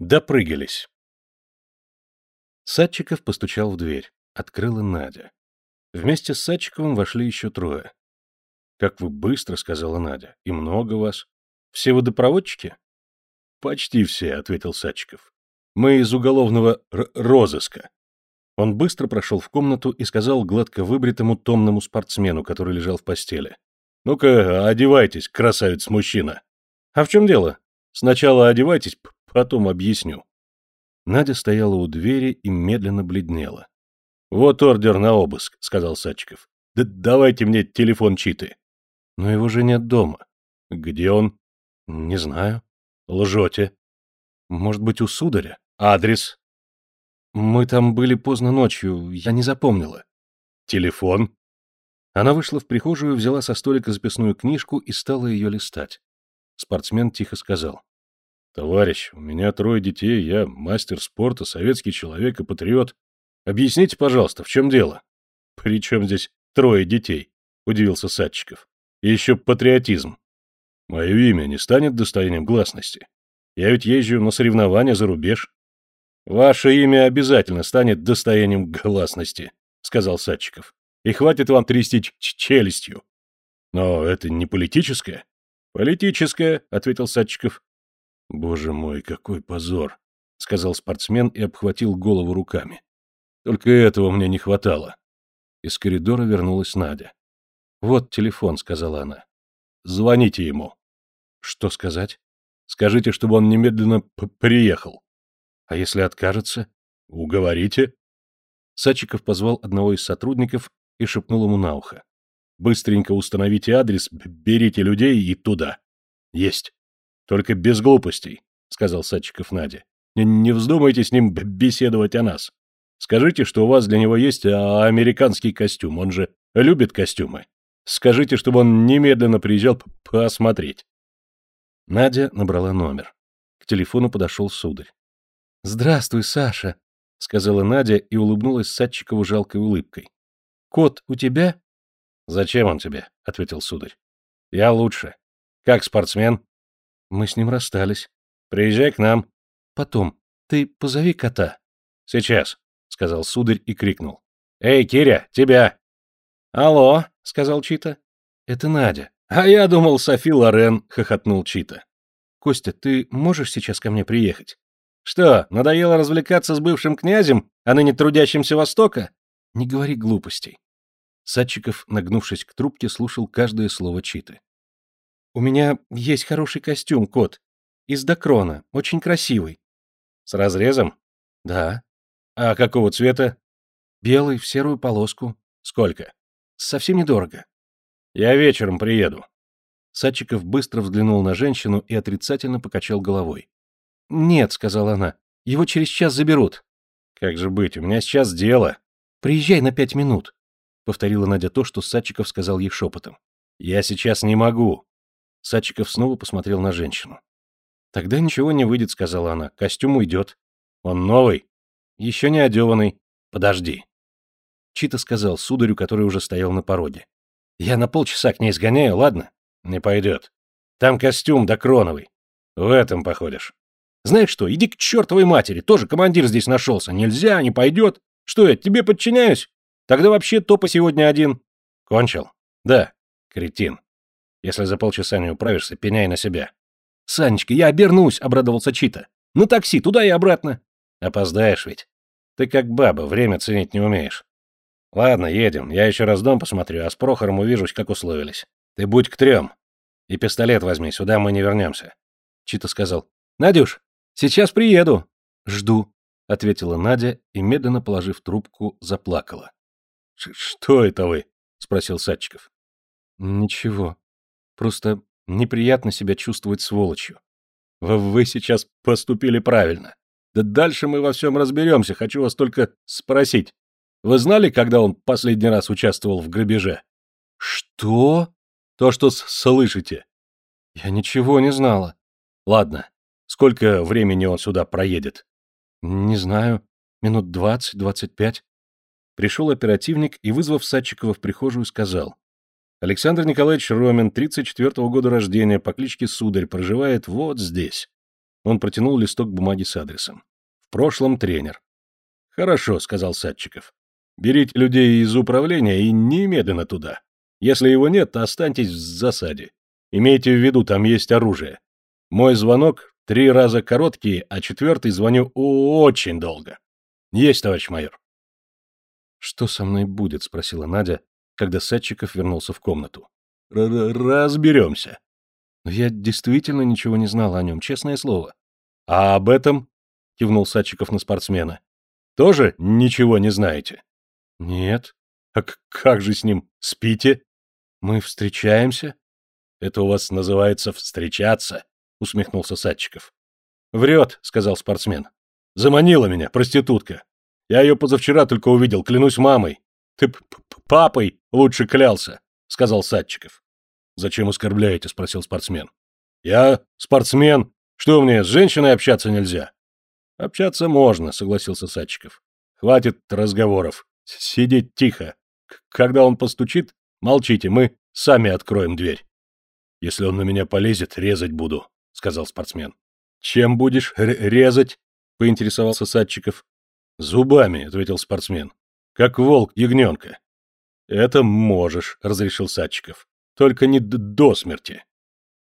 Допрыгались. Садчиков постучал в дверь. Открыла Надя. Вместе с Садчиковым вошли еще трое. «Как вы быстро», — сказала Надя. «И много вас. Все водопроводчики?» «Почти все», — ответил Садчиков. «Мы из уголовного розыска». Он быстро прошел в комнату и сказал гладко выбритому томному спортсмену, который лежал в постели. «Ну-ка, одевайтесь, красавец-мужчина». «А в чем дело?» «Сначала одевайтесь, потом объясню». Надя стояла у двери и медленно бледнела. «Вот ордер на обыск», — сказал Садчиков. «Да давайте мне телефон Читы». «Но его же нет дома». «Где он?» «Не знаю». «Лжете». «Может быть, у сударя?» «Адрес?» «Мы там были поздно ночью, я не запомнила». «Телефон?» Она вышла в прихожую, взяла со столика записную книжку и стала ее листать. Спортсмен тихо сказал. «Товарищ, у меня трое детей, я мастер спорта, советский человек и патриот. Объясните, пожалуйста, в чем дело?» «При чем здесь трое детей?» — удивился Садчиков. «И еще патриотизм. Мое имя не станет достоянием гласности. Я ведь езжу на соревнования за рубеж». «Ваше имя обязательно станет достоянием гласности», — сказал Садчиков. «И хватит вам трясти челюстью». «Но это не политическое?» «Политическое», — ответил Садчиков. «Боже мой, какой позор!» — сказал спортсмен и обхватил голову руками. «Только этого мне не хватало». Из коридора вернулась Надя. «Вот телефон», — сказала она. «Звоните ему». «Что сказать?» «Скажите, чтобы он немедленно приехал». «А если откажется?» «Уговорите». Садчиков позвал одного из сотрудников и шепнул ему на ухо. «Быстренько установите адрес, берите людей и туда». «Есть». Только без глупостей, — сказал Садчиков Наде. Не, вздумайте с ним беседовать о нас. Скажите, что у вас для него есть а, американский костюм, он же любит костюмы. Скажите, чтобы он немедленно приезжал посмотреть. Надя набрала номер. К телефону подошел сударь. «Здравствуй, Саша», — сказала Надя и улыбнулась Садчикову жалкой улыбкой. «Кот у тебя?» «Зачем он тебе?» — ответил сударь. «Я лучше. Как спортсмен?» Мы с ним расстались. Приезжай к нам. Потом. Ты позови кота. Сейчас, сказал сударь и крикнул. Эй, Киря, тебя. Алло, сказал Чита. Это Надя. А я думал, Софи Лорен, хохотнул Чита. Костя, ты можешь сейчас ко мне приехать? Что, надоело развлекаться с бывшим князем, а ныне трудящимся Востока? Не говори глупостей. Садчиков, нагнувшись к трубке, слушал каждое слово Читы. «У меня есть хороший костюм, кот. Из докрона, очень красивый». «С разрезом?» «Да». «А какого цвета?» «Белый, в серую полоску». «Сколько?» «Совсем недорого». «Я вечером приеду». Садчиков быстро взглянул на женщину и отрицательно покачал головой. «Нет», — сказала она, — «его через час заберут». «Как же быть, у меня сейчас дело». «Приезжай на пять минут», — повторила Надя то, что Садчиков сказал ей шепотом. «Я сейчас не могу. Садчиков снова посмотрел на женщину. «Тогда ничего не выйдет», — сказала она. «Костюм уйдет». «Он новый?» «Еще не одеванный. Подожди». Чита сказал сударю, который уже стоял на пороге. «Я на полчаса к ней сгоняю, ладно?» «Не пойдет. Там костюм докроновый. В этом походишь». «Знаешь что, иди к чертовой матери, тоже командир здесь нашелся. Нельзя, не пойдет. Что я, тебе подчиняюсь? Тогда вообще топа сегодня один». «Кончил?» «Да, кретин. Если за полчаса не управишься, пеняй на себя. «Санечка, я обернусь!» — обрадовался Чита. «На такси, туда и обратно!» «Опоздаешь ведь. Ты как баба, время ценить не умеешь. Ладно, едем. Я еще раз дом посмотрю, а с Прохором увижусь, как условились. Ты будь к трем. И пистолет возьми, сюда мы не вернемся». Чита сказал. «Надюш, сейчас приеду». «Жду», — ответила Надя и, медленно положив трубку, заплакала. «Что это вы?» — спросил Садчиков. «Ничего», Просто неприятно себя чувствовать сволочью. Вы сейчас поступили правильно. Да дальше мы во всем разберемся. Хочу вас только спросить. Вы знали, когда он последний раз участвовал в грабеже? Что? То, что слышите. Я ничего не знала. Ладно. Сколько времени он сюда проедет? Не знаю. Минут двадцать-двадцать пять. Пришел оперативник и, вызвав Садчикова в прихожую, сказал. Александр Николаевич Ромин, 34-го года рождения, по кличке Сударь, проживает вот здесь. Он протянул листок бумаги с адресом. В прошлом тренер. Хорошо, сказал Садчиков. Берите людей из управления и немедленно туда. Если его нет, то останьтесь в засаде. Имейте в виду, там есть оружие. Мой звонок три раза короткий, а четвертый звоню очень долго. Есть, товарищ майор. Что со мной будет? спросила Надя, когда Садчиков вернулся в комнату. Р -р Разберемся. Но я действительно ничего не знал о нем, честное слово. А об этом? кивнул Садчиков на спортсмена. Тоже ничего не знаете? Нет. А как же с ним? Спите? Мы встречаемся? Это у вас называется встречаться, усмехнулся Садчиков. Врет, сказал спортсмен. Заманила меня, проститутка. Я ее позавчера только увидел, клянусь мамой. Ты папой лучше клялся, сказал Садчиков. Зачем оскорбляете, спросил спортсмен. Я спортсмен. Что мне, с женщиной общаться нельзя? Общаться можно, согласился Садчиков. Хватит разговоров. Сидеть тихо. Когда он постучит, молчите, мы сами откроем дверь. Если он на меня полезет, резать буду, сказал спортсмен. Чем будешь резать? поинтересовался Садчиков. Зубами, ответил спортсмен. Как волк ягненка. Это можешь, разрешил Садчиков. Только не до смерти.